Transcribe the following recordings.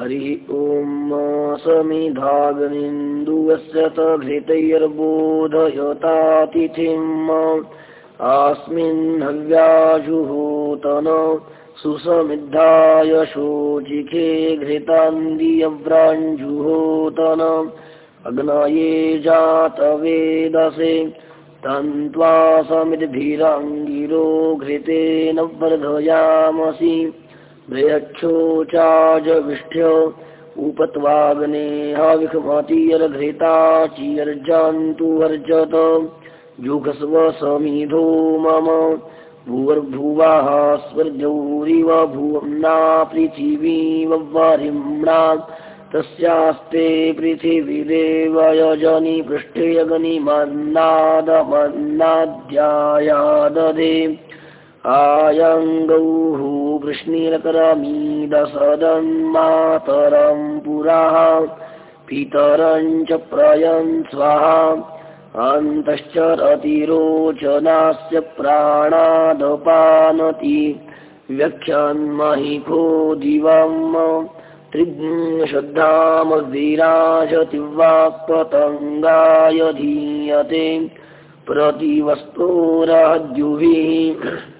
हरिः ॐ समिधाग्निन्दुवस्य घृतैर्बोधयतातिथिम् अस्मिन् हव्याजुहोतन सुसमिद्धाय शोचिखे घृतान्दियव्राञ्जुहोतन अग्नये जातवेदसे तन्त्वा समिद्भिरङ्गिरो घृतेन वर्धयामसि बृहच्छोचाजविष्ठ्य उपत्वाग्ने हविखमतिर्घृता चियर्जान्तु वर्जत जुघस्व समिधो मम भुवर्भुवः स्वर्जौरिव भुवम्ना पृथिवीव वारिम्णा। तस्यास्ते पृथिवीदेव यजनि पृष्ठे अग्निमन्नादमन्नाध्यायादधे आयङ्गौः वृष्णिरकरमीदसदन्मातरं पुरः। पितरं च प्रयन् स्वाहा। अन्तश्चरतिरोचनास्य प्राणादपानति। व्यख्यन्महिखो दिवम्। त्रिग्श्रद्धामविराजति वाक्पतङ्गाय धीयते। प्रतिवस्तोरहद्युभिः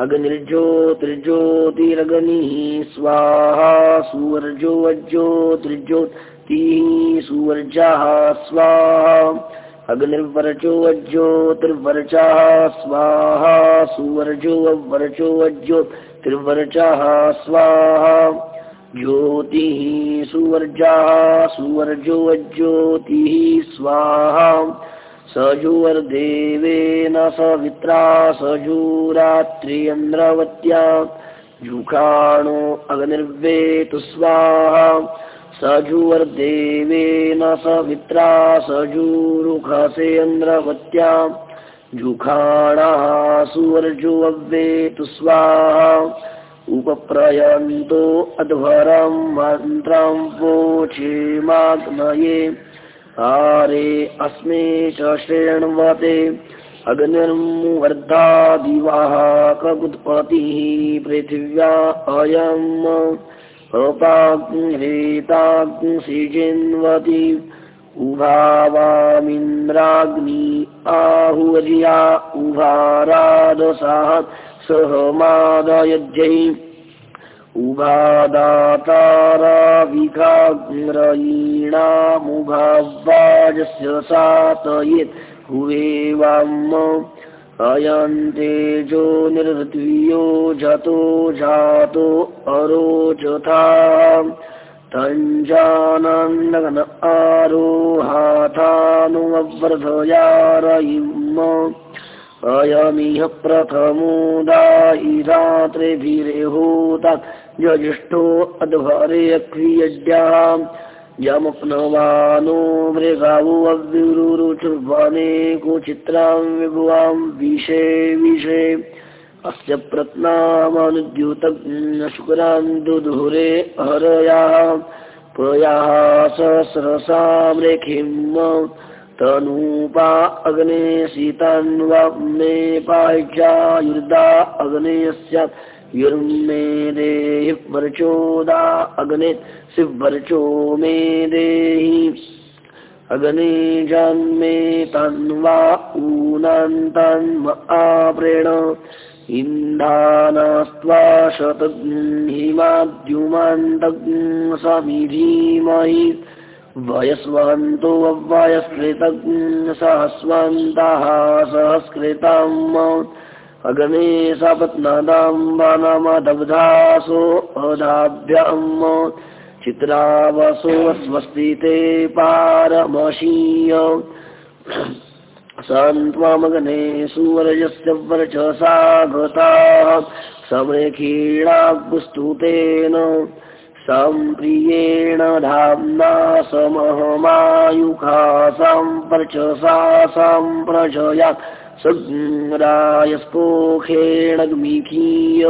अग्निर्ज्योतिर्ज्योतिरग्निः स्वाहा सुवर्जोज्योतिर्ज्योतिः सुवर्जः स्वाहा। अग्निर्वर्चोज्योतिर्वर्चः स्वाहा। सुवर्जोवर्चोज्योतिर्वर्चः स्वाहा। ज्योतिः सुवर्जः सुवर्जोज्योतिः स्वाहा सजुवर्देवेन सवित्रा सजुरात्रियन्द्रवत्या जुखाणो अग्निर्वेतु स्वाहा। सजुवर्देवेन सवित्रा सजुरुखसेन्द्रवत्या जुखाणाः सुवर्जुवेतु स्वाहा। उपप्रयन्तो अध्वरं मन्त्रं वोचेमाग्नये आरे अस्मे च शृण्वते अग्निर्मुवर्धादिवाहकगुत्पतिः पृथिव्या अयम्। अपाग्निरेताग्निसिजिन्वति। उभावामिन्द्राग्नि आहुर्या उभारादसाः। सह उभादाताराविखाग्रयीणामुभावाजस्य सातयेत् हुवेवाम् अयन्तेजो निर्हृत्वियो जतो जातो अरोचथा तञ्जानन्दगन आरोहाथानुवर्धयारयिम् अयमिह प्रथमोदायिरात्रिभिरेहोता यजिष्ठो अध्वरे क्रियज्ञाम् यमप्नवानो मृगावो अव्युरुचुर्वने कुचित्रां विभुवां विषे विषे। अस्य प्रत्नामनुद्युतशुक्रान् दुधुरे हरयाः प्रयाः सहस्रसां रेखिम् तनूपा अग्ने सीतान्वाग्ने पाह्यायुर्दा अग्नेयस्य युर्मे देहि वर्चोदा अग्ने शिवर्चो मे देहि अग्ने जन्मे तन्वा ऊनान्तन्म आप्रेण। इन्धानास्त्वा शतहिमाद्युमान्तग् समिधीमहि वयस्वन्तो वयस्कृतसहस्वन्तः सहस्कृतम् अग्ने सपत्नदाम्बनमदब्धासो अदाभ्यम् चित्रावसो स्वस्तिते पारमशीय। सन्त्वमग्ने सुवर्यस्य वर्चसा गताः समृखीणाग्स्तुतेन सम्प्रियेण धाम्ना समहमायुखा सम्पर्चसा सम्प्रजया सरायस्पोखेणग्मीकीय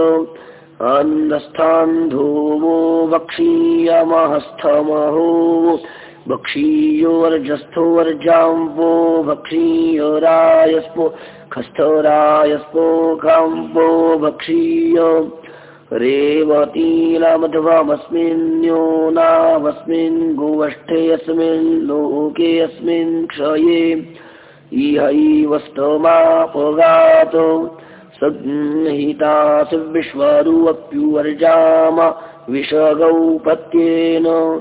अन्धस्थान्धूवो भक्षीयमहस्थमहो भक्षीयोर्जस्थोर्जाम्बो भक्षीयो खस्थरायस्पो काम्बो भक्षीय रेवतीलामध्वमस्मिन्यो नामस्मिन् गोष्ठेऽस्मिन् लोकेऽस्मिन् क्षये इहैवस्तमापगातो सहितासि विश्वरूप्युवर्जाम विषगौपत्येन।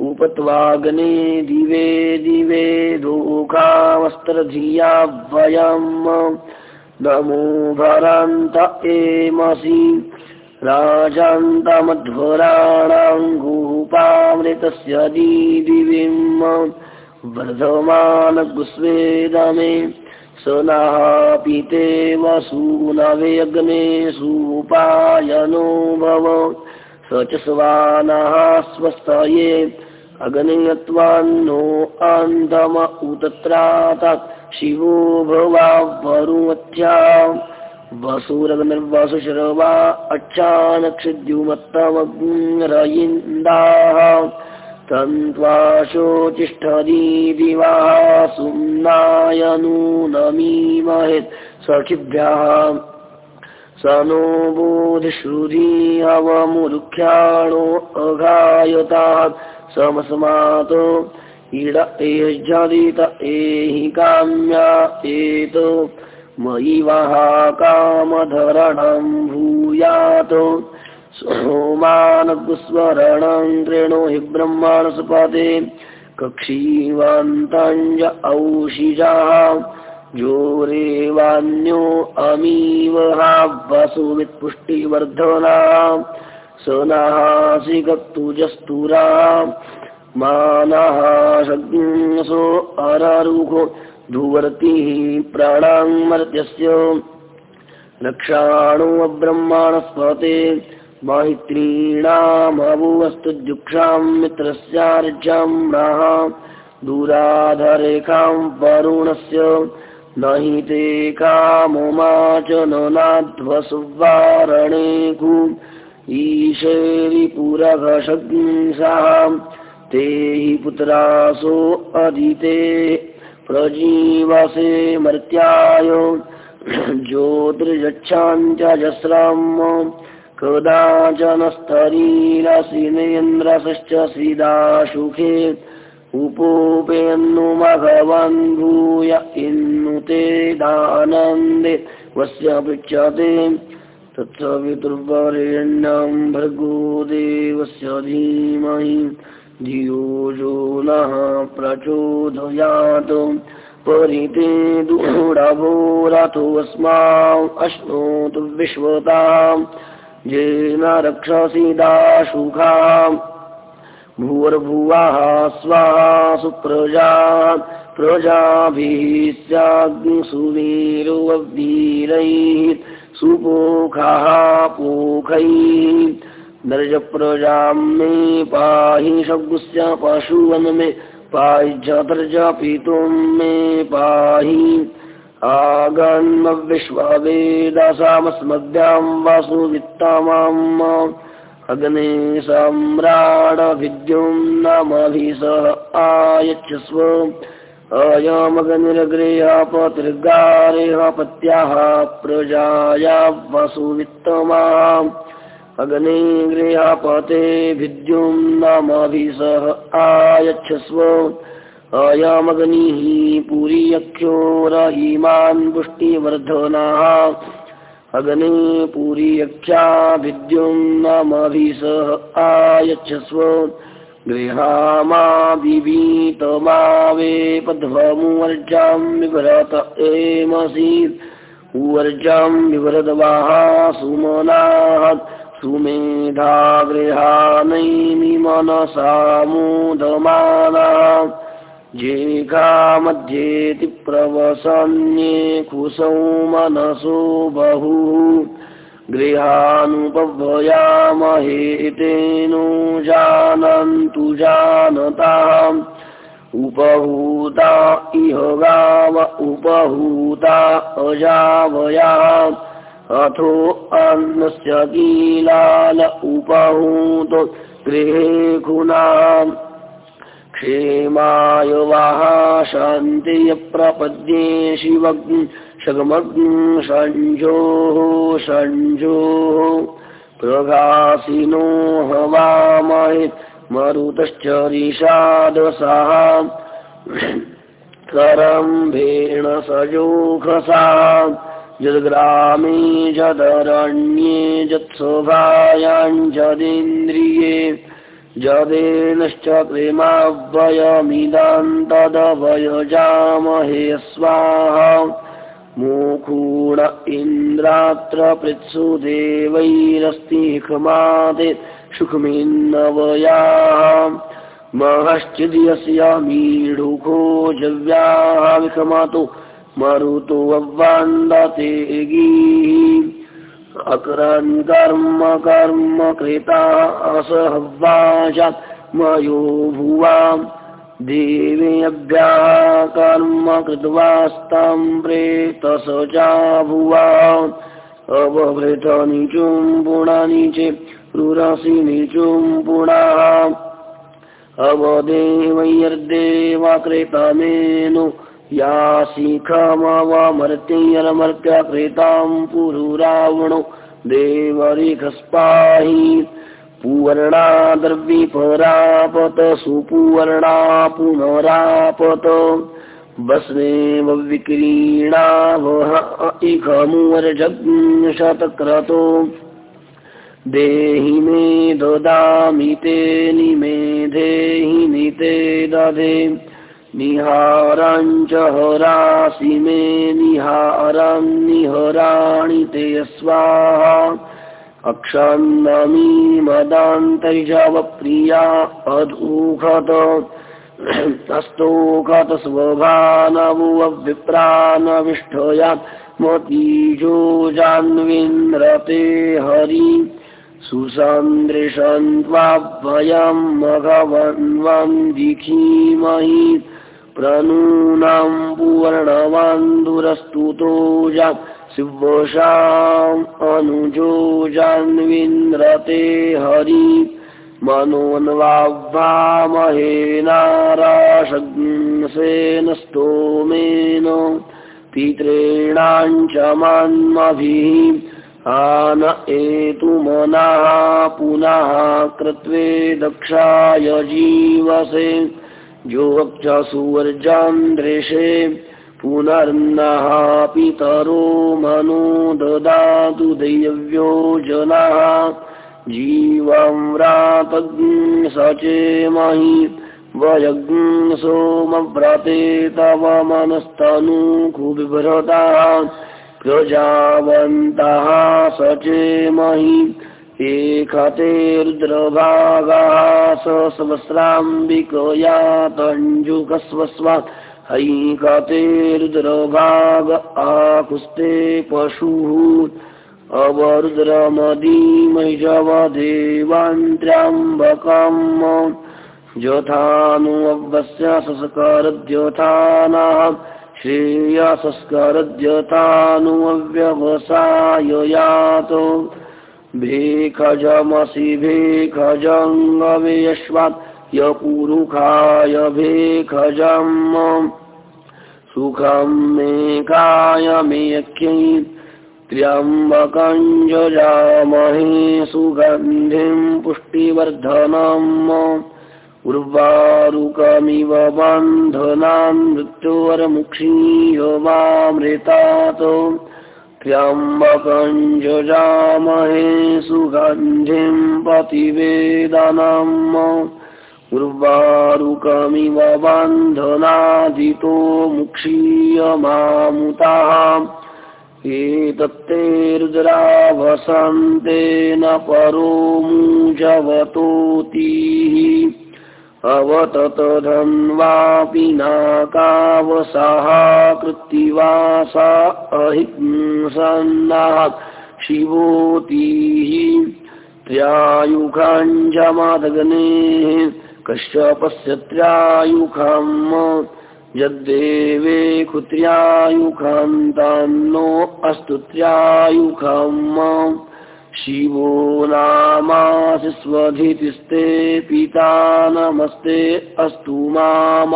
उपत्वाग्ने दिवे दिवे दोकामस्त्रधिया वयम्। नमो भरान्त एमसि। राजान्तमध्वराणाङ्गूपामृतस्य दिदिविम् वर्धमानगुस्वेदमे स पीते वसूनवेऽग्ने सुपायनो भव। स च स्वानः स्वस्थये अग्नियत्वान्नो अन्धम उतत्रात शिवो भवावरुमथ्या वसुरग्निर्वसुशर्वा अच्छानक्षिद्युमत्तमग्रयिन्दाः तन्त्वाशोचिष्ठदीदिवाः सुम्नाय नूनमीमहे सखिभ्यः स नो बोधिश्रुधी हवमुरुख्याणो अघायताः समस्मात् इड एज्जदित एहि काम्या एत मयि वः कामधरणं भूयात् सोमानगुस्वरणं कृणो हि ब्रह्माणसुपदे कक्षीवान्ताञ्ज औषिजाः जोरेवान्यो अमीव वसुवित्पुष्टिवर्धना स नहासि गक्तुजस्तुरा मानः शग्सो अरारुघो धुवर्तिः प्राणाङ्मर्त्यस्य रक्षाणो ब्रह्माणस्पते माहित्रीणामभुवस्तुजुक्षां मित्रस्यार्जाम्राः दूराधरेखां वरुणस्य न हि ते कामोमाच न नाध्वसुवारणेकु ईशेरिपुरघशग्ंसाः ते हि पुत्रासो अदिते प्रजीवसे मर्त्याय ज्योतिर्यच्छाञ्चजस्रम् कदाचनस्तरीरसिनेन्द्रश्च सीदाशुखे उपोपेन्नु मघवन् भूय इन्नुते दानन्दे वस्य पृच्छते। तत्सवितुर्वरेण्यं भर्गो देवस्य धीमहि धियो यो नः प्रचोदयात्। परिते दूढभोरथोऽस्माम् अश्नोतु विश्वताम् येन रक्षसि दाशुखाम् भूर्भुवः स्वाहा सुप्रजा प्रजाभिः स्याग्निसुवीरुवीरैः सुपोखः पोखैः। दर्जप्रजां मे पाहि शब्दस्य पशुवन् मे पाहि जतर्जपितुं मे पाहि आगन्मविश्ववेदसामस्मभ्यां वासुवित्तमाम् अग्ने सम्राडभिद्युं नमभिसः आयच्छस्व। अयमग्निर्गृहपतिर्गारेह पत्याः प्रजाया वसुवित्तमा अग्ने गृहपते भिद्युं नमभिसः आयच्छस्व अयमग्निः पुरीयख्यो रहीमान् पुष्टिवर्धनाः। अग्ने पुरीयख्या भिद्युं नमभिसः आयच्छस्व। गृहामा विवीतमावेपध्वमुवर्जां विभरत एमसि उवर्जां विभरदवाः सुमनाः। सुमेधा गृहानैमि मनसामुदमानाः जेघा मध्येति प्रवसन्ये कुसौ मनसो बहुः। गृहानुपव्यामहे तेनो जानन्तु जानताम् उपहूता इह गाव उपहूता अजावया। अथो अन्नस्य कीलाल उपहूतो गृहे खुनाम् क्षेमाय वाः शान्तिय प्रपद्ये शिवग् शगमग् सञ्जोः सञ्जोः। प्रभासिनो हवामहे मरुतश्च ऋषादसाः। करम्भेण सजोखसा यद्ग्रामे जदरण्ये जत्सभायाञ्जदिन्द्रिये जदेनश्च तदभयजामहे स्वाहा। मुखूण इन्द्रात्र पृत्सु देवैरस्ति खमादे सुखमिन्नवयाः। महश्चिद्यस्य मीढुको जव्याः विखमातु मरुतो अवान्दते गीः अकरन् कर्म कर्म कृता असहवाजात् मयो भुवाम् देवेऽभ्याः कर्म कृत्वास्तां प्रेतस चाभुवा अवभृतानि चुम्पुणानि चेरुरसि निचुम्पुणाः अवदेवैर्देवा कृतमेनु या शिखमवमर्त्यैरमर्त्य कृतां पुरुरावणो देवरिखस्पाहि पुवर्णा द्रविपरापत सुपुवर्णा पुनरापत भस्मेव विक्रीणा वह इखमुवर्जग्शतक्रतो देहि मे ददामि ते निमेधेहि निते दधे निहाराञ्च हरासि मे निहारां निहराणि ते स्वाहा। अक्षन्नमी मदान्तैजवप्रिया अधूखत अस्तोखत स्वभानवुविप्रानविष्ठयात् मतीजो जान्विन्द्रते हरि। सुसन्दृशन्त्वाभयं मघवन्वं दिखीमहि प्रनूनां पूर्णवान्दुरस्तुतो जात् शिवशाम् अनुजो जान्विन्द्रते हरि। मनोन्वाह्वामहेनाराशग्सेन स्तोमेन। पितॄणाञ्च मान्मभिः आन एतु मनः पुनः कृत्वे दक्षाय जीवसे जोक्ष सुवर्जान्द्रेशे पुनर्नः पितरो मनो ददातु दैव्यो जनाः। जीवं व्रातग् स चेमहि सोमव्रते तव मनस्तनूकुबिभ्रताः प्रजावन्तः स चेमहि एकते रुद्रभागाः स सहस्राम्बिकया तञ्जुकस्वस्वात् हैकते रुद्रभाग आकुस्ते पशुः। अवरुद्रमदीमैजवदेवान्त्र्यम्बकम्। यथानुवस्य संस्कारद्यथानः श्रेयसंस्कारद्यथानुव्यवसाययात् भेखजमसि भेखजङ्गवेश्वात् यपुरुखाय भेखजम् सुखं मेकाय मेख्यै त्र्यम्बकञ्जजामहे सुगन्धिं पुष्टिवर्धनम्। उर्वारुकमिव बन्धनान् मृत्योर्मुक्षीय मामृतात् त्र्यम्बकञ्जजामहे सुगन्धिं पतिवेदनम् उर्वारुकमिव बन्धनादितो मुक्षीय मामुताः। एतत्ते रुद्राभसन्तेन परो मुजवतोतिः अवततधन्वापि नाकावसाः कृत्तिवासा अहिंसन्नाः शिवोतिः त्र्यायुखाञ्जमादग्नेः कश्यपस्य त्र्यायुखम् यद्देवे कुत्र्यायुखान्तान्नो अस्तु त्र्यायुखम् शिवो नामासि स्वधितिस्ते पिता नमस्ते अस्तु माम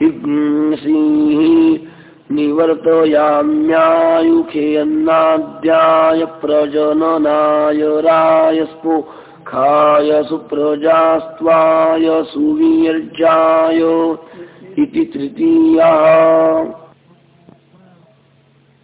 हिंसिः निवर्तयाम्यायुखेयन्नाद्याय प्रजननाय रायस्पो खाय सुप्रजास्त्वाय सुवीर्जाय इति तृतीयः